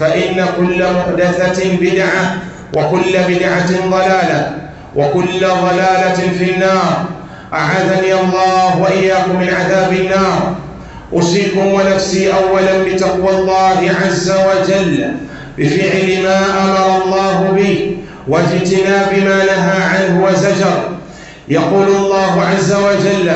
فإن كل محدثة بدعة وكل بدعة ضلالة وكل ضلالة في النار. أعاذني الله وإياكم من عذاب النار. أوصيكم ونفسي أولا بتقوى الله عز وجل بفعل ما أمر الله به واجتناب ما نهى عنه وزجر. يقول الله عز وجل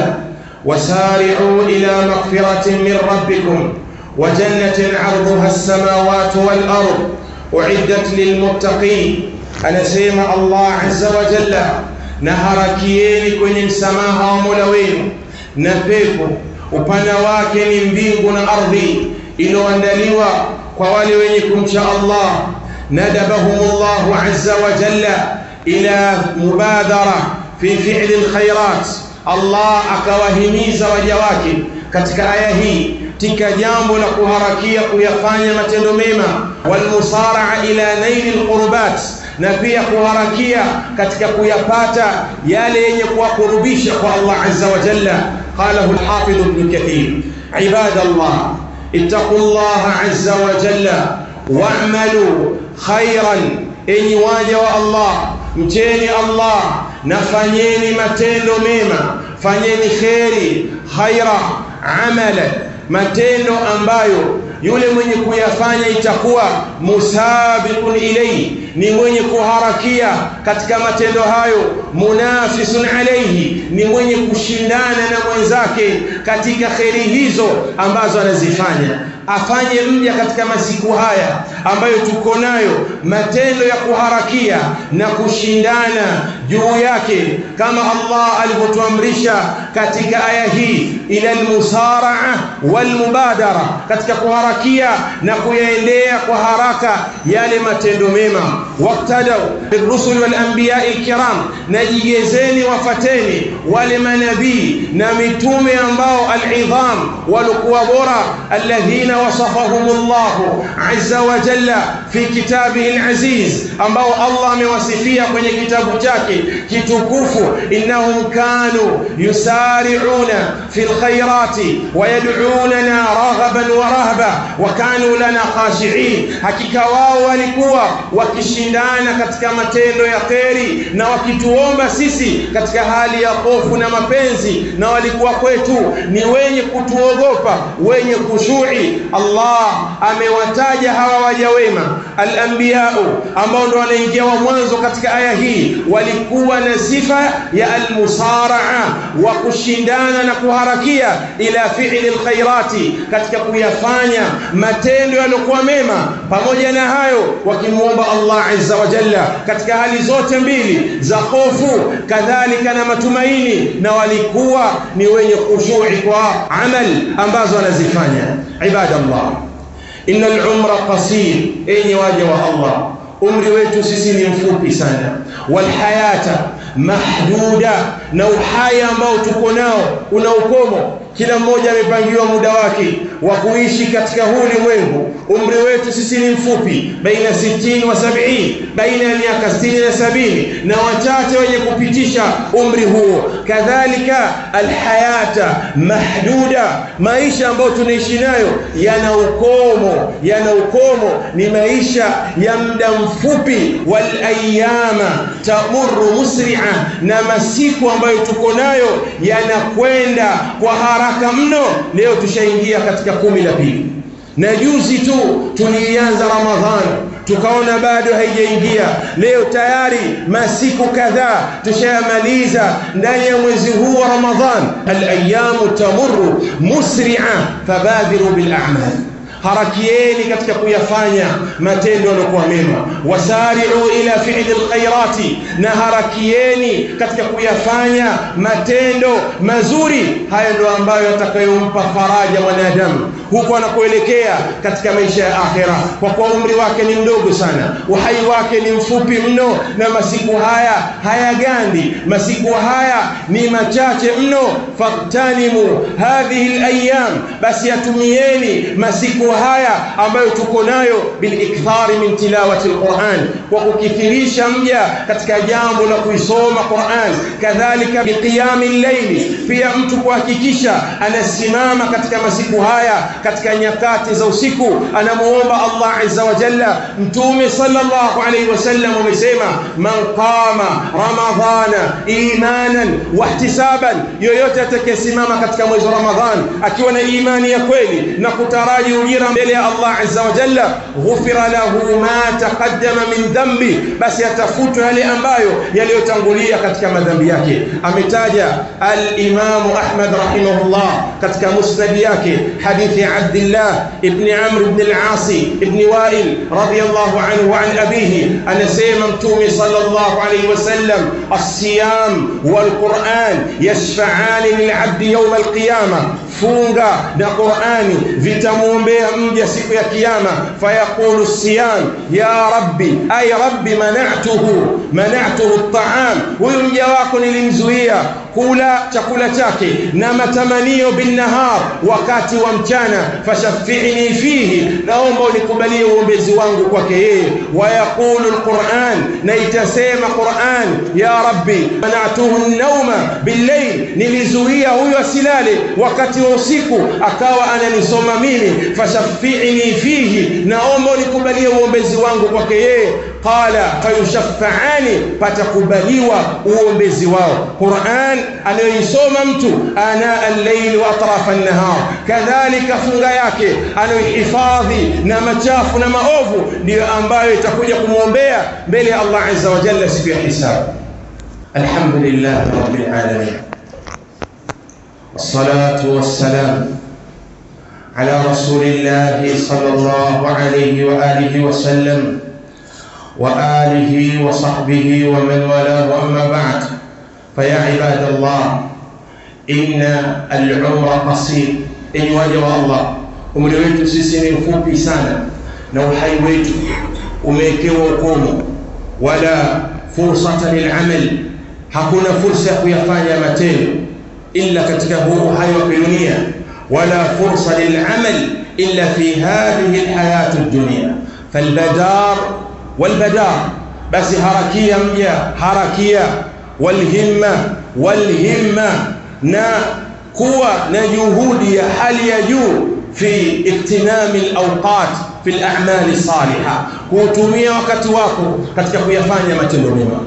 وسارعوا إلى مغفرة من ربكم وجنة عرضها السماوات والأرض أعدت للمتقين. أنا سيما الله عز وجل. نهر كيين كن سماها وملوين نفيف وبنواك من بيقنا أرضي. إلو أندليوا. قوالي وينكم شاء الله. ندبهم الله عز وجل إلى مبادرة في فعل الخيرات. Allah akawahimiza waja wake katika aya hii tika jambo la kuharakia kuyafanya matendo mema walmusaraa ila naili alqurbat na pia kuharakia katika kuyapata yale yenye kuwakurubisha kwa Allah azza wa jalla قاله الحافظ ابن كثير عباد الله اتقوا الله عز وجل واعملوا خيرا waja wa Allah mcheni Allah na fanyeni matendo mema fanyeni kheri khaira amala. Matendo ambayo yule mwenye kuyafanya itakuwa musabiqun ilayhi ni mwenye kuharakia katika matendo hayo munafisun alayhi ni mwenye kushindana na mwenzake katika kheri hizo ambazo anazifanya. Afanye mja katika masiku haya ambayo tuko nayo matendo ya kuharakia na kushindana juu yake kama Allah alivyotuamrisha katika aya hii ila almusaraa walmubadara katika kuharakia na kuyaendea kwa haraka yale matendo mema waqtadau birusul walanbiya alkiram najigezeni wafateni wale manabii na mitume ambao alidham walikuwa bora alladhina وصفهم الله عز وجل في كتابه العزيز ambao Allah amewasifia kwenye kitabu chake kitukufu innahum kanu yusari'una fil khairati ويدعوننا رغبا ورهبا وكانوا خاشعين lana khashi'in hakika wao walikuwa wakishindana katika matendo ya kheri na wakituomba sisi katika hali ya hofu na mapenzi na walikuwa kwetu. Ni wenye kutuogopa wenye kushui. Allah amewataja hawa waja wema. Al-anbiya'u ambao ndo wanaingia wa mwanzo katika aya hii walikuwa na sifa ya al-musara'a wa kushindana na kuharakia ila fi'li al-khairati katika kuyafanya matendo yaliokuwa mema pamoja na hayo wakimuomba Allah azza wa jalla katika hali zote mbili za hofu kadhalika na matumaini na walikuwa ni wenye khushu'i kwa amal ambazo wanazifanya ibadallah inna al-umra qasir enyi waja wa Allah umri wetu sisi ni mfupi sana walhayata mahduda na uhai ambao tuko nao una ukomo kila mmoja amepangiwa muda wake wa kuishi katika huu ulimwengu. Umri wetu sisi ni mfupi baina 60 wa 70 baina ya miaka 60 na sabini na wachache wenye kupitisha umri huo. Kadhalika alhayata mahduda maisha ambayo tunaishi nayo yana ukomo yana ukomo. Ni maisha ya muda mfupi. Wal tamuru musri'a na masiku ambayo tuko nayo yanakwenda kwa mno leo tushaingia katika kumi la pili na juzi tu tulianza ramadhani tukaona bado haijaingia leo tayari masiku kadhaa tushayamaliza ndani ya mwezi huu wa ramadhan alayamu tamurru musri'a fabadhiru bil a'mal harakieni katika kuyafanya matendo yanayokuwa mema. Wasari'u ila fi'li lkhairati, na harakieni katika kuyafanya matendo mazuri. Hayo ndio ambayo yatakayompa faraja mwanadamu. Huko anakoelekea katika maisha ya akhera kwa kuwa umri wake ni mdogo sana uhai wake ni mfupi mno na masiku haya hayagandi. Masiku haya ni machache mno. Faktanimu hadhihi alayam basi yatumieni masiku haya ambayo tuko nayo bilikthari min tilawati alquran kwa kukithirisha mja katika jambo la kuisoma Qur'an kadhalika biqiyami al-layli pia mtu kuhakikisha anasimama katika masiku haya katika nyakati za usiku anamuomba Allah azza wa jalla mtume sallallahu alayhi wasallam amesema man qama ramadhana imanan wahtisaban yoyote atakayesimama katika mwezi wa ramadhan akiwa na imani ya kweli na kutaraji ujira mbele ya Allah azza wa jalla ghufira lahu ma taqaddama min dhanbi basi atafutwa yale ambayo yaliyotangulia katika madhambi yake ametaja al-Imam Ahmad rahimahullah katika musnad yake hadithi Abdullah ibn Amr ibn al-As ibn Wa'il radiyallahu anhu an abihi anasema mtume sallallahu alayhi wasallam as-siyam wal-Qur'an yashfa'ani lil-'abdi yawm al-qiyamah funga na Qur'ani vitamuombea mja siku ya kiyama fayaqulu siyam ya rabbi ay rabbi mana'tuhu mana'tuhu at-ta'am huyu mja wako nilimzuia kula chakula chake na matamanio bin nahar wakati wa mchana fashafi'ni fihi naomba unikubalie uombezi wangu kwake yeye wayaqulu alquran na itasema quran ya rabbi mana'tuhu an-nawma bil-layl nilizuia huyu asilale wakati wa usiku akawa ananisoma mimi fashafi'ni fihi naomba unikubalie uombezi wangu kwake yeye. Qala fayushafa'ani patakubaliwa uombezi wao. Qur'an anayoisoma mtu ana al-layl wa atraf an-nahar. Kadhalika funga yake anayohifadhi na machafu na maovu ndiyo ambayo itakuja kumwombea mbele ya Allah azza wa siku ya hisabu alhamdulillah rabbil والصلاه والسلام على رسول الله صلى الله عليه وآله وسلم وآله وصحبه ومن والاه. أما بعد فيا عباد الله إن العمر قصير. إن وجه الله. umri wetu sisi ni mfupi sana na uhai wetu umewekewa ukomo wala fursata lilamal hakuna fursa ya إلا katika huu uhai wa kidunia wala fursa lilamal illa fi hadhihi alhayati dunia falbadar walbadar basi harakia mja harakia walhimma walhimma na kuwa na juhudi ya hali ya juu fi iktinami alawqat fi al'amali salihah kuutumia wakati wako katika kuyafanya matendo mema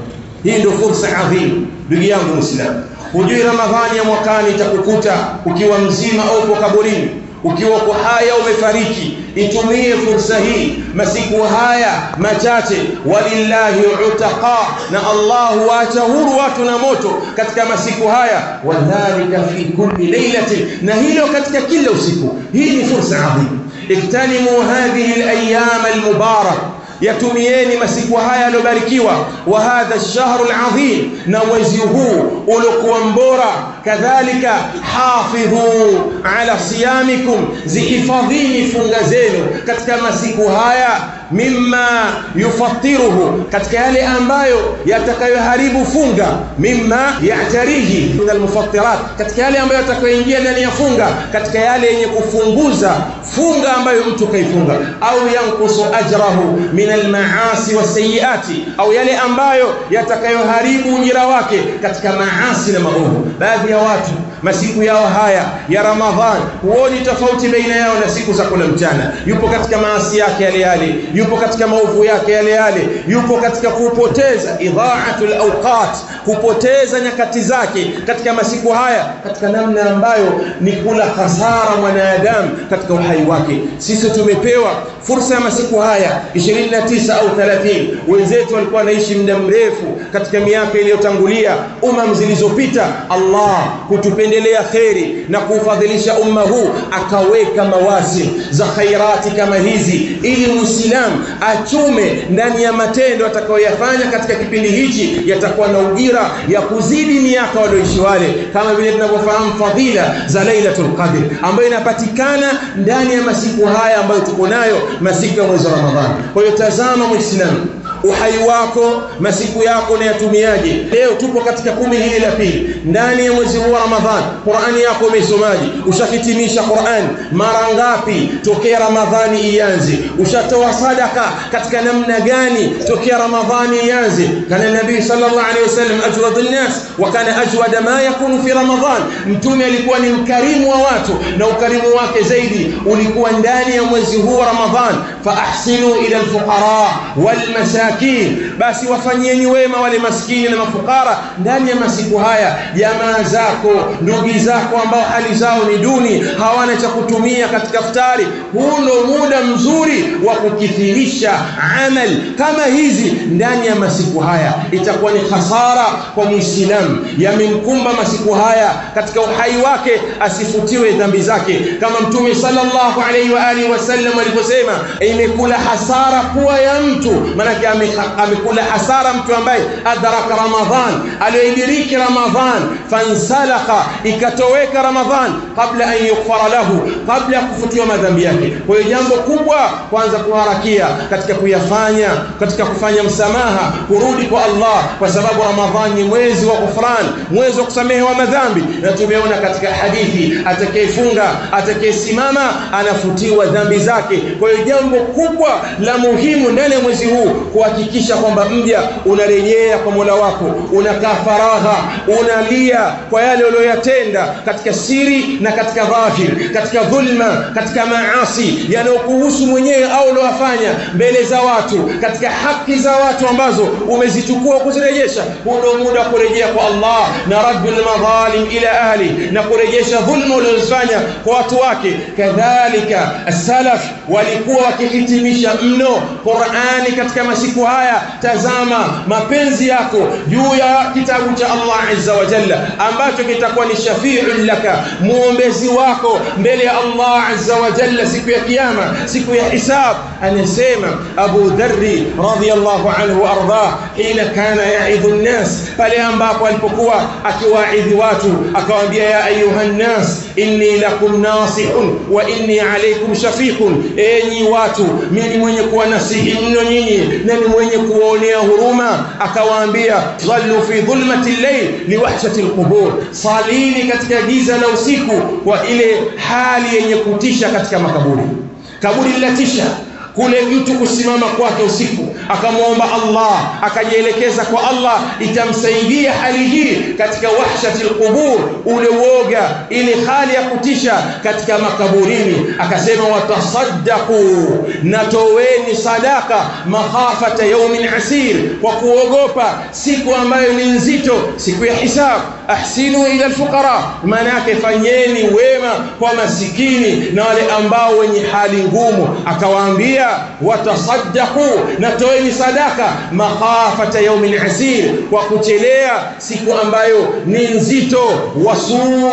hii ndio fursa adhim ndugu yangu muislamu hujui ramadhani ya mwakani itakukuta ukiwa mzima au uko kaburini ukiwa kwa haya umefariki. Itumie fursa hii masiku haya machache. Walillahi utaqa na Allah huacha huru watu na moto katika masiku haya. Wadhalika fi kulli lailatin na hilo katika kila usiku. Hii ni fursa adhim iktanimu hadhihi alayam almubarak yatumieni masiku haya yaliyobarikiwa wa hadha ash-shahr al-azim na mwezi huu uliokuwa mbora kadhalika hafidhu ala siyamikum zihifadhini funga zenu katika masiku haya mimma yufattiruhu katika yale ambayo yatakayoharibu funga mimma ya'tarihi min almufattirat katika yale ambayo yatakayoingia ndani ya funga katika yale yenye kufunguza funga ambayo mtu kaifunga. Au yankusu ajrahu min almaasi wasayiati au yale ambayo yatakayoharibu ujira wake katika maasi na maovu. Baadhi ya watu masiku yao haya ya Ramadhan huoni tofauti baina yao na siku za kula mchana. Yupo katika maasi yake yale yale yupo katika maovu yake yale yale yupo katika kupoteza idha'atul awqat kupoteza nyakati zake katika masiku haya katika namna ambayo ni kula hasara mwanadamu katika uhai wake. Sisi tumepewa fursa ya masiku haya 29 au 30 wenzetu walikuwa wanaishi muda mrefu katika miaka iliyotangulia umam zilizopita. Allah kutupendelea kheri na kuufadhilisha umma huu akaweka mawasi za khairati kama hizi ili muislam achume ndani ya matendo atakayoyafanya katika kipindi hichi yatakuwa na ujira ya kuzidi miaka walioishi wale. Kama vile tunavyofahamu fadhila za Lailatul Qadr ambayo inapatikana ndani ya masiku haya ambayo tuko nayo masiku ya mwezi wa Ramadhani. Kwa hiyo tazama muislamu uhai wako masiku yako unayatumiaje leo tupo katika kumi hili la pili ndani ya mwezi huu wa Ramadhan Qur'ani yako umeisomaje ushahitimisha Qur'an mara ngapi tokea Ramadhani ianze ushatoa sadaka katika namna gani tokea Ramadhani ianze kana nabii sallallahu alaihi wasallam ajwadun nas wa kana ajwada ma yakunu fi Ramadhan mtume alikuwa ni mkarimu wa watu na ukarimu wake zaidi ulikuwa ndani ya mwezi huu wa Ramadhan fa ahsinu ila alfuqara wal masakin basi wafanyieni wema wale maskini na mafukara ndani ya masiku haya. Jamaa zako ndugu zako ambao hali zao ni duni hawana cha kutumia katika futari huu ndo muda mzuri wa kukithirisha amal kama hizi ndani ya masiku haya. Itakuwa ni hasara kwa muislamu yamemkumba masiku haya katika uhai wake asifutiwe dhambi zake. Kama mtume sallallahu alaihi wa alihi wasallam alivyosema imekula hasara kuwa ya mtu. Manake amekula hasara mtu ambaye adraka ramadhan aliyoidiriki ramadhan fansalaka ikatoweka ramadhan kabla an yughfara lahu kabla ya kufutiwa madhambi yake. Kwa hiyo jambo kubwa kwanza kuharakia katika kuyafanya katika kufanya msamaha kurudi kwa Allah kwa sababu ramadhan ni mwezi wa ghufran mwezi wa kusamehewa madhambi. Na tumeona katika hadithi atakayefunga atakayesimama anafutiwa dhambi zake. Kwa hiyo jambo kubwa la muhimu ndani ya mwezi huu kuhakikisha kwamba mja unarejea kwa Mola wako unakaa faragha unalia kwa yale uliyoyatenda katika siri na katika dhahir katika dhulma katika maasi yanayokuhusu mwenyewe au uliyofanya mbele za watu katika haki za watu ambazo umezichukua kuzirejesha. Huu muda wa kurejea kwa Allah na raddul madhalim ila ahli na kurejesha dhulma ulizofanya kwa watu wake. Kadhalika as-salaf walikuwa wakihitimisha mno Qur'ani katika masiku haya tazama mapenzi yako juu ya kitabu cha Allah azza wa jalla ambacho kitakuwa ni shafi'un laka muombezi wako mbele ya Allah azza wa jalla siku ya kiyama siku ya hisab anasema Abu Dharri radhiyallahu anhu arda ila kana ya'idhu an-nas pale ambapo alipokuwa akiwaidhi watu akawaambia ya ayuha an-nas inni lakum nasihun wa inni alaykum shafiqun enyi watu mimi mwenye kuwa nasihi mno nyinyi na ni mwenye kuonea huruma akawaambia dhallu fi dhulmati al-layl liwahshati al-qubur. Salini katika giza la usiku kwa ile hali yenye kutisha katika makaburi. Kaburi linatisha. Kule mtu kusimama kwake usiku akamwomba Allah akajielekeza kwa Allah itamsaidia hali hii katika wahshati alqubur ule uoga ile hali ya kutisha katika makaburini. Akasema watasaddaqu natoweni sadaka makhafata yaumin asir kwa kuogopa siku ambayo ni nzito siku ya hisab. Ahsinu ila alfuqara. Maana yake fanyeni wema kwa masikini na wale ambao wenye hali ngumu. Akawaambia watasaddaqu na ni sadaka makhafata yaumil asir kwa kuchelea siku ambayo ni nzito. Wasumu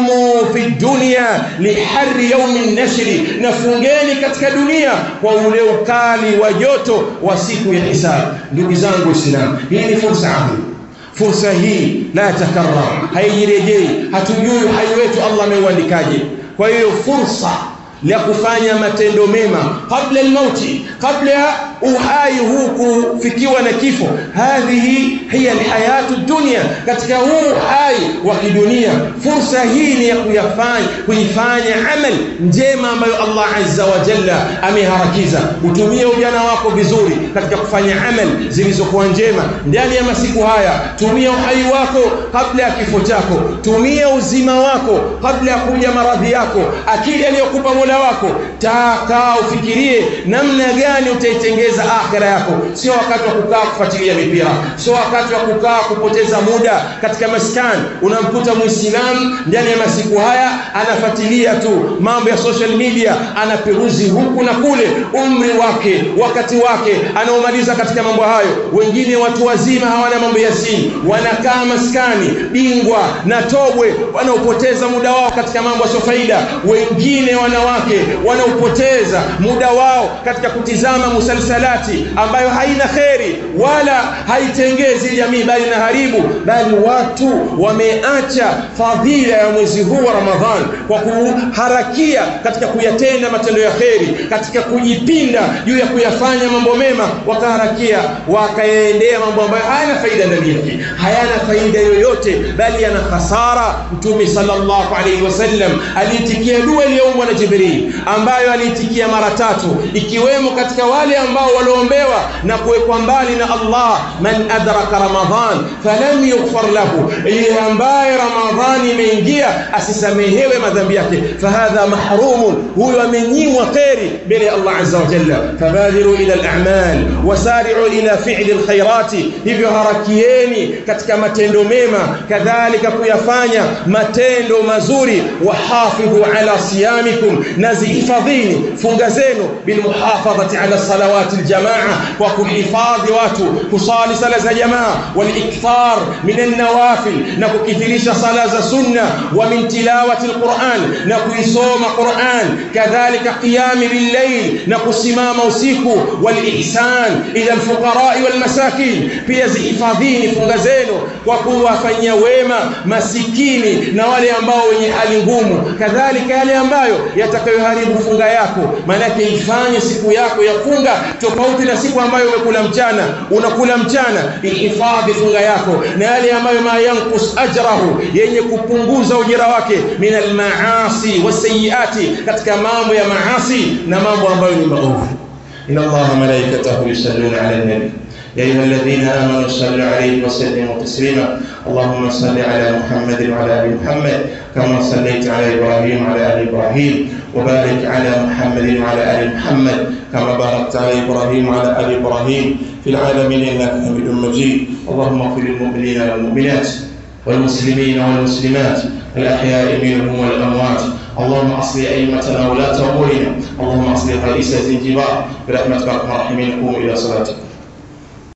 fi dunya liharri yaumin nashri na fungeni katika dunia kwa ule ukali wa joto wa siku ya hisabu ndugu zangu waislamu hii ni fursa adhimu fursa hii la takarrar haijirejei hatujui uhai wetu Allah ameuandikaje kwa hiyo fursa ya kufanya matendo mema kabla almauti kabla uhai huu kufikiwa na kifo. Hadhihi hiya alhayatu dunia katika huu uhai wa kidunia. Fursa hii ni ya kuyafanya kuifanya amali njema ambayo Allah azza wa jalla ameharakiza. Utumie ujana wako vizuri katika kufanya amali zilizokuwa njema. Ndani ya masiku haya tumia uhai wako kabla ya kifo chako. Tumia uzima wako kabla ya kuja maradhi yako. Akili aliyokupa Mola wako taka ufikirie namna gani utaitengeza akhira yako. Sio wakati wa kukaa kufuatilia mipira. Sio wakati wa kukaa kupoteza muda katika maskani. Unamkuta muislamu ndani ya masiku haya anafuatilia tu mambo ya social media anaperuzi huku na kule umri wake wakati wake anaomaliza katika mambo hayo. Wengine watu wazima hawana mambo ya simu wanakaa maskani bingwa na tobwe wanaopoteza muda wao katika mambo yasiyo faida. Wengine wanawake wanaopoteza muda wao katika kutizama musalsalati ambayo haina kheri wala haitengezi jamii bali na haribu bali watu wameacha fadhila ya mwezi huu wa Ramadhan kwa kuharakia katika kuyatenda matendo ya kheri katika kujipinda juu ya kuyafanya mambo mema wakaharakia wakaendea mambo ambayo hayana faida ndani yake. Hayana faida yoyote bali yana hasara mtume sallallahu alaihi wasallam aliitikia dua iliyoumbwa na Jibril ambayo aliitikia mara tatu ikiwemo katika wale ambao walioombewa na kuwekwa mbali na Allah man adraka ramadhan falam yughfar lahu yeye ambaye ramadhani imeingia asisamehewe madhambi yake fahadha mahrumun huyo amenyimwa kheri mbele ya Allah azza wa jalla fabadiru ila al-a'mal wasari'u ila fi'li al-khairati hivyo harakieni katika matendo mema kadhalika kuyafanya matendo mazuri wahafidhu ala siyamikum nazihifadhini funga zenu bilmuhafadhati ala salawati aljamaa kwa kuhifadhi watu kusali sala za jamaa walikthar min alnawafil na kukithirisha sala za sunna wa min tilawati alquran na kuisoma quran kadhalika qiyami billayl na kusimama usiku walihsan ila alfuqara walmasakin pia zihifadhini funga zenu kwa kuwafanyia wema masikini na wale ambao wenye hali ngumu. Kadhalika yale ambayo yatakayoharibu funga yako maanake ifanye siku yako ya funga tofauti na siku ambayo umekula mchana unakula mchana ihifadhi funga yako na yale ambayo ma yanqus ajrahu yenye kupunguza ujira wake min almaasi wasayiati katika mambo ya maasi na mambo ambayo ni maovu إن الله ملائكته يصلون على النبي يا أيها الذين آمنوا صلوا عليه وسلموا تسليما اللهم صل على محمد وعلى آل محمد كما صليت على إبراهيم وعلى آل إبراهيم وبارك على محمد وعلى آل محمد كما باركت على إبراهيم وعلى آل إبراهيم في العالمين إنك حميد مجيد. اللهم اغفر للمؤمنين والمؤمنات والمسلمين والمسلمات الأحياء منهم والأموات. اللهم أصل أئمتنا ولاة أمورنا. اللهم أصل رئيس الزنجبار برحمتك أرحم إلى صلاتكم.